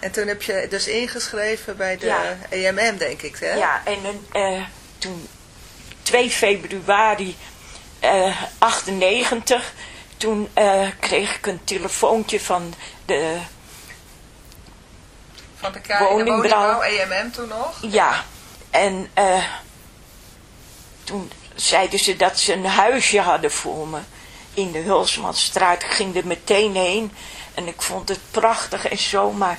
En toen heb je dus ingeschreven bij de Ja. EMM, denk ik. Hè? Ja, en eh, toen 2 februari eh 98, toen eh, kreeg ik een telefoontje van de, Van de KI Woningbouw. EMM toen nog. ja, en eh, toen zeiden ze dat ze een huisje hadden voor me in de Hulsmanstraat. Ik ging er meteen heen en ik vond het prachtig en zo, maar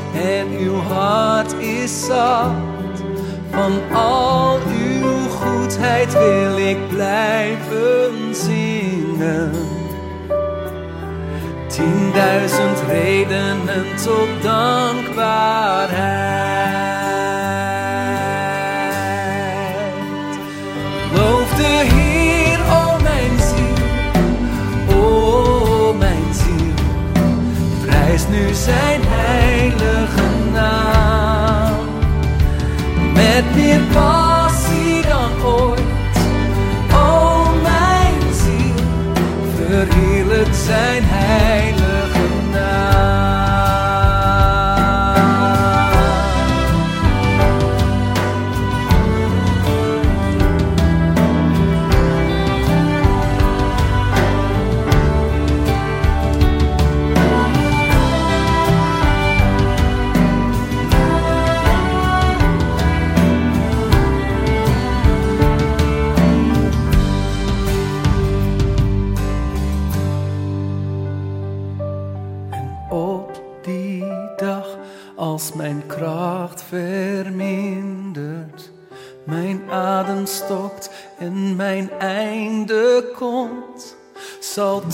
en uw hart is zacht. Van al uw goedheid wil ik blijven zingen. Tienduizend redenen tot dankbaarheid. Loof de Heer, o mijn ziel, o mijn ziel. Prijs nu zijn Met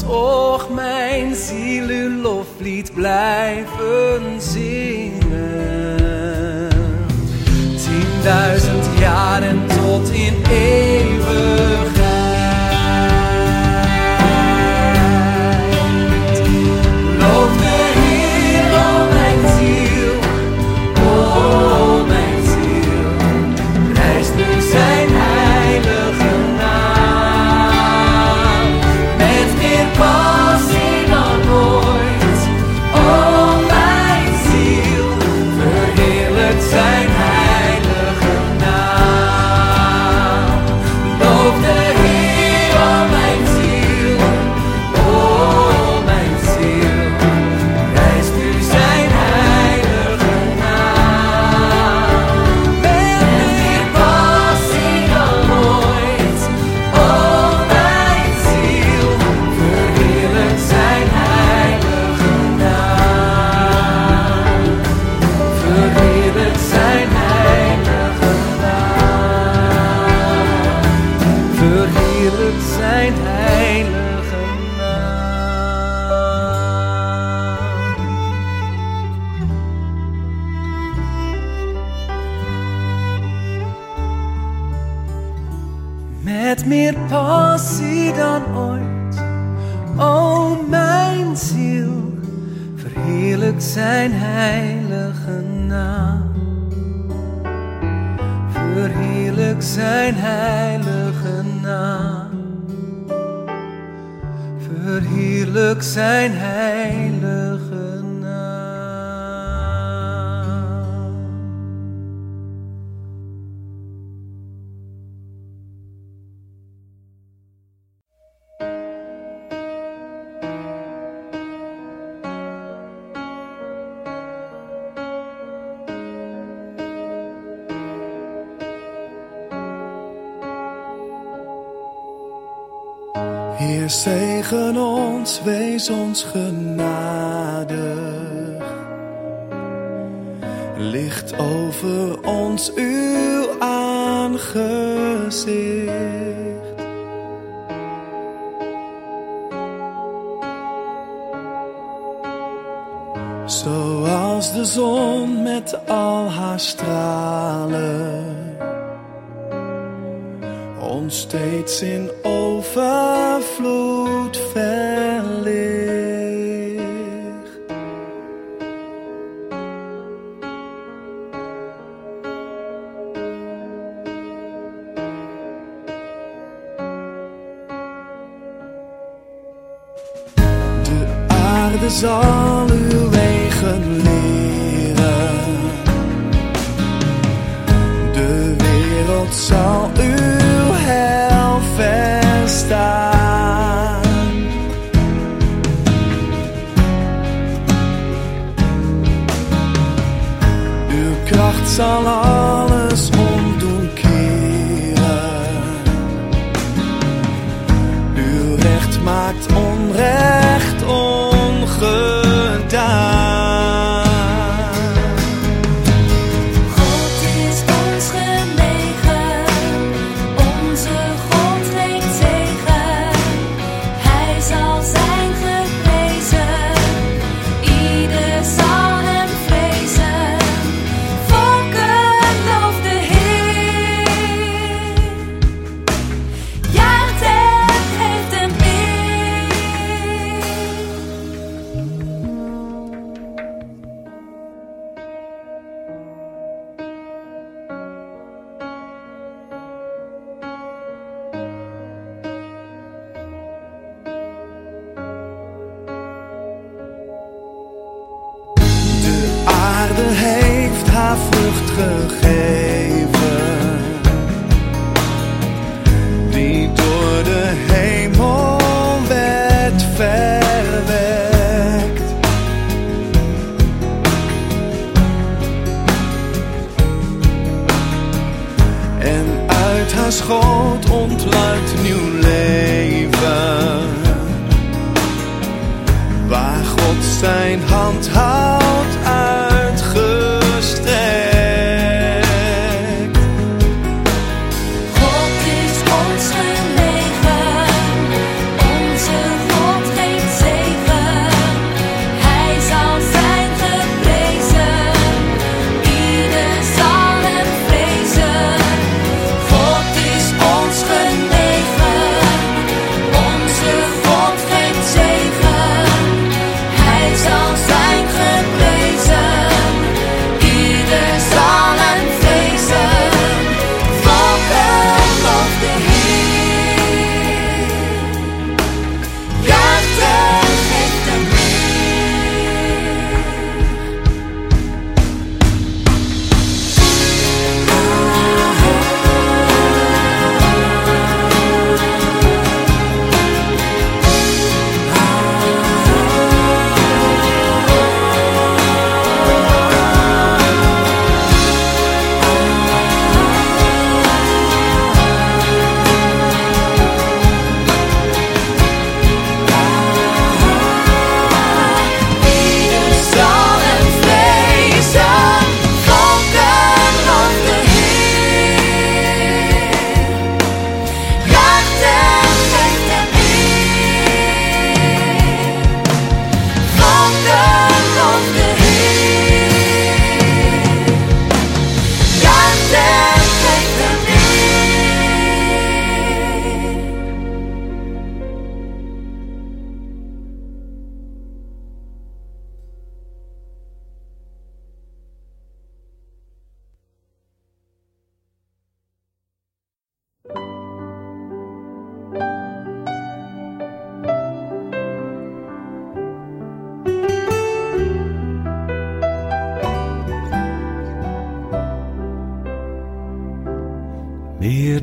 toch mijn ziel uw loflied blijven zingen. Tienduizend jaren tot in eeuwigheid. Wees ons genadig. Licht over ons uw aangezicht. Zoals de zon met al haar stralen ons steeds in overvloed.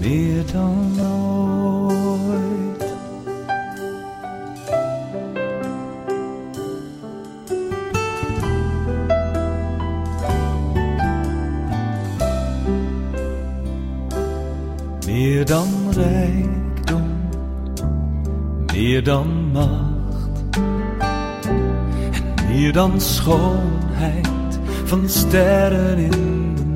Middernoot. Meer dan rijkdom, meer dan macht en meer dan schoonheid van sterren in de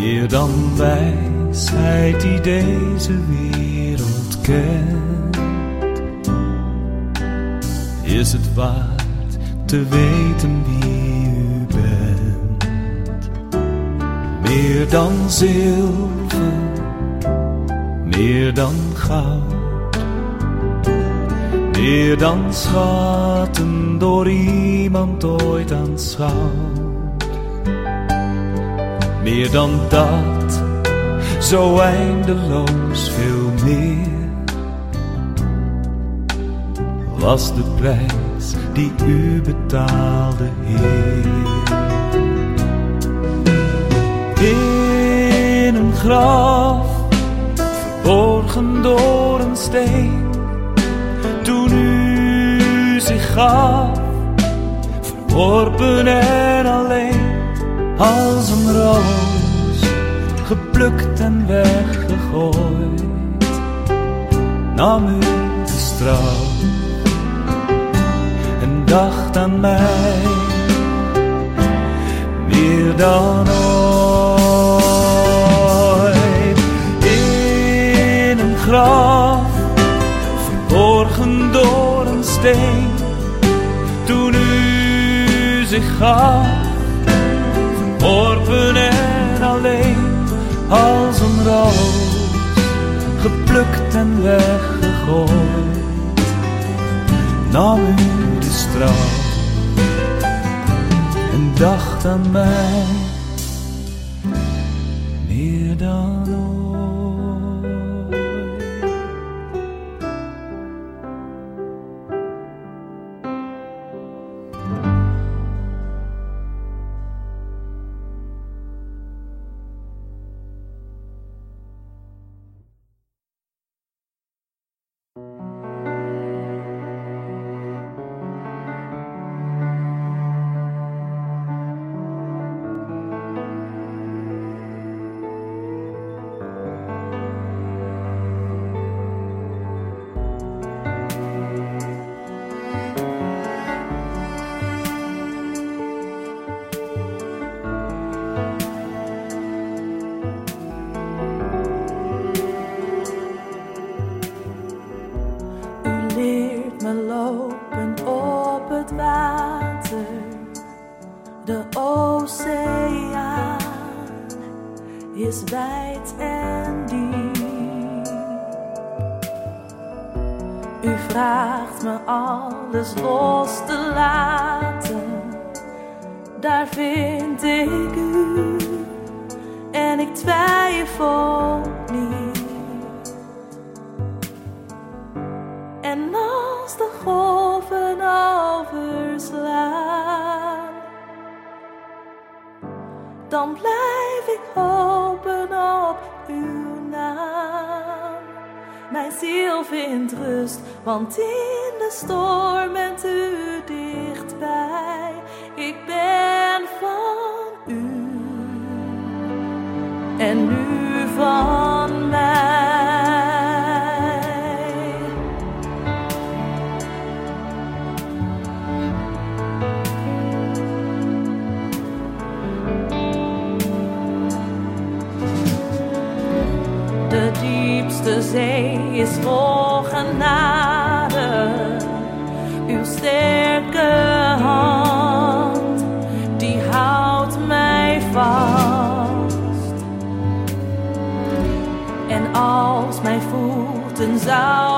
Meer dan wijsheid die deze wereld kent. Is het waard te weten wie u bent? Meer dan zilver, meer dan goud. Meer dan schatten door iemand ooit aanschouwd. Meer dan dat, zo eindeloos veel meer. Was de prijs die u betaalde, Heer. In een graf, verborgen door een steen toen u zich gaf, verworpen en alleen, als een roos, geplukt en weggegooid, nam u de straf en dacht aan mij, meer dan ooit, in een graf verborgen door een steen. Toen u zich gaf, verworpen en alleen, als een roos, geplukt en weggegooid, nam u de straf en dacht aan mij twijfel niet. En als de golven overslaan, dan blijf ik hopen op uw naam. Mijn ziel vindt rust, want in de storm bent u dichtbij. Ik ben en u van mij. De diepste zee is vol voeten zouden